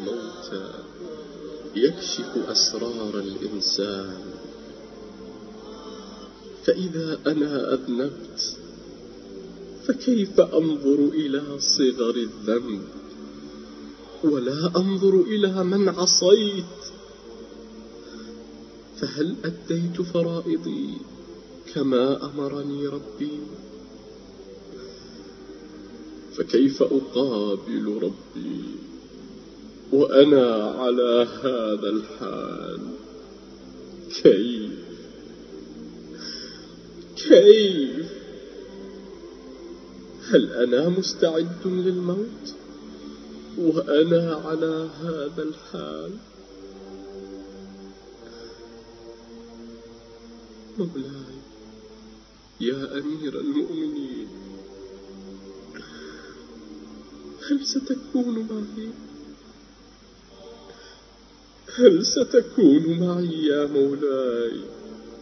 الموتى يكشف أسرار الإنسان. فإذا أنا أذنبت فكيف أنظر إلى صغر الذنب؟ ولا أنظر إلى من عصيت. فهل أديت فرائضي كما أمرني ربي؟ فكيف أقابل ربي؟ وأنا على هذا الحال. كيف؟ كيف؟ هل أنا مستعد للموت؟ وأنا على هذا الحال. مولاي يا أمير المؤمنين. هل ستكون معي هل ستكون معي يا مولاي؟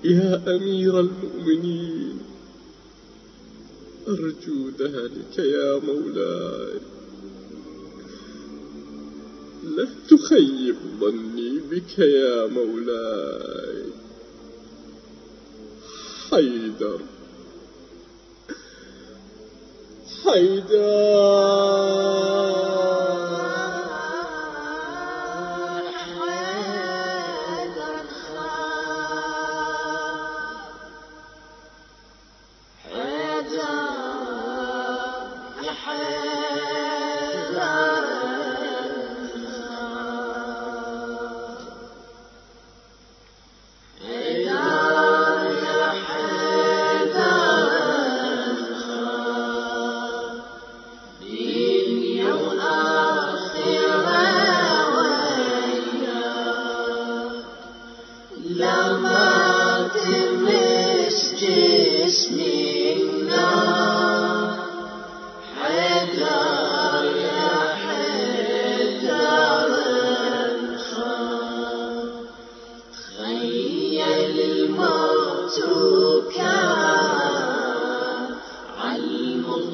يا أمير المؤمنين. أرجو ذلك يا مولاي. لا تخيب ظني بك يا مولاي. حيدر. حيدر.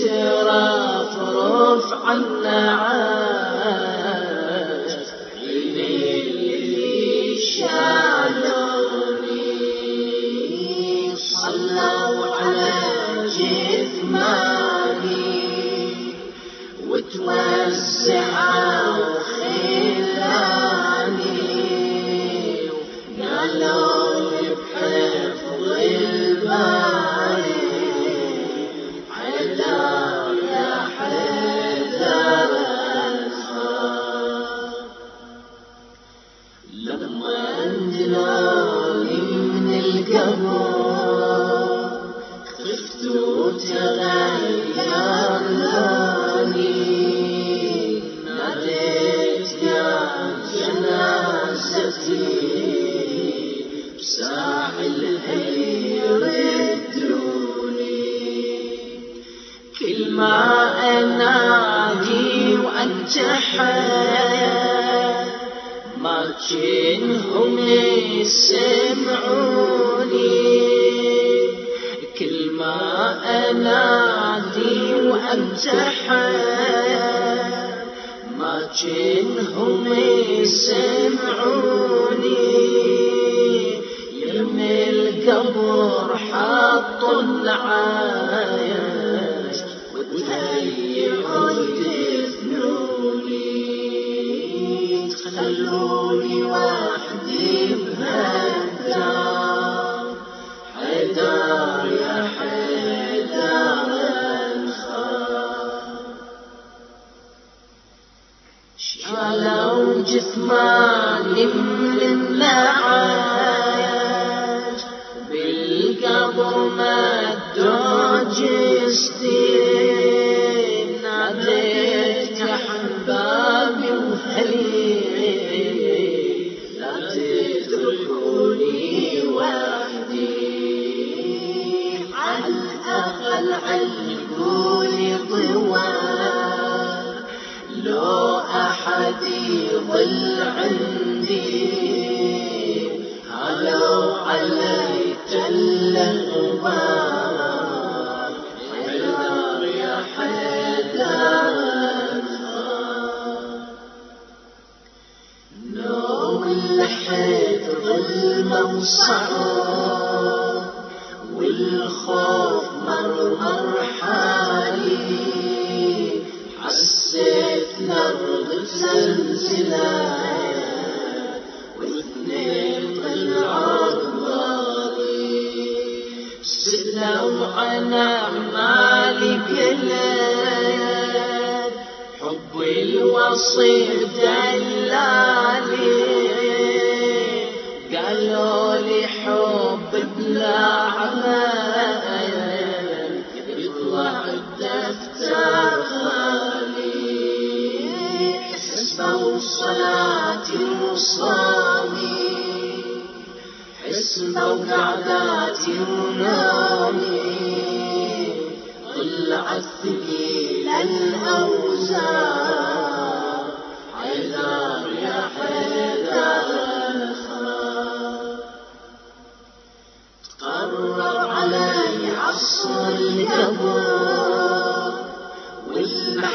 ترفرف عنا حين اللي شالوني صلوا على جثماني وتوسعوا خلاني وانتحر ما جنهم يسمعوني. كل ما انادي وانتحر ما جنهم يسمعوني. يم القبر حطوا العايش من النعاش بالقبر مدوا جسدي مع الكون طوى. لو أحد يظل عندي علو علي تلهبا والخوف مرمر حالي حسيت الأرض زلزلات واثنين طلعوا ضاري سلوا على أعمالي قلت حب الوصي دلالي قالوا لي حب بلا عمل. الدفتر خالي حسبوا صلاتي وصامي حسبوا قعداتي ونومي طلعت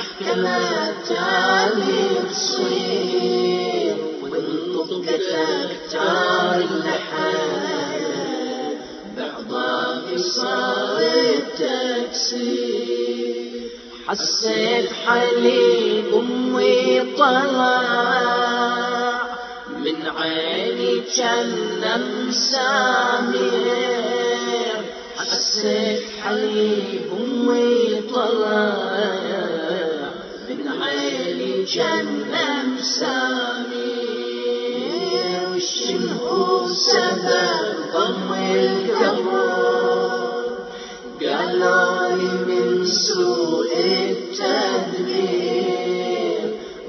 والمحكمة تالي تصير وانطق تختار اللحد بعضها صار التكسير حسيت حليب أمي طلع من عيني كان مسامير حسيت حليب امي طلع من عيني كان مسامير وشنو سبب ضم القبر قالوا لي من سوء التدبير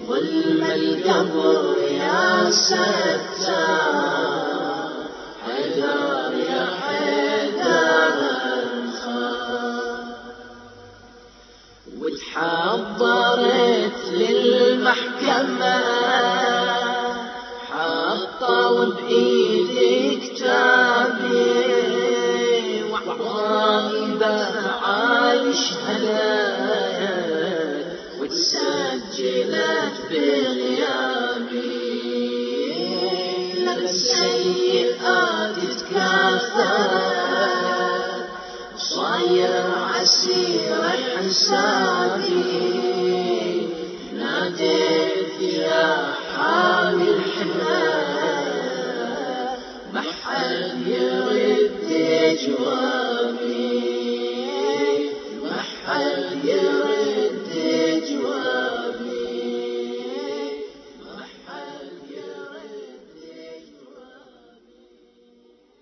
ظلم القبر يا ستار. حيدر وتحضرت للمحكمة. حطوا بإيدي كتابي وعظامي بفعال شهدت وتسجلت بغيابي. سيئات حسابي ناديت يا حامي الحمام ما حد يرد جوابي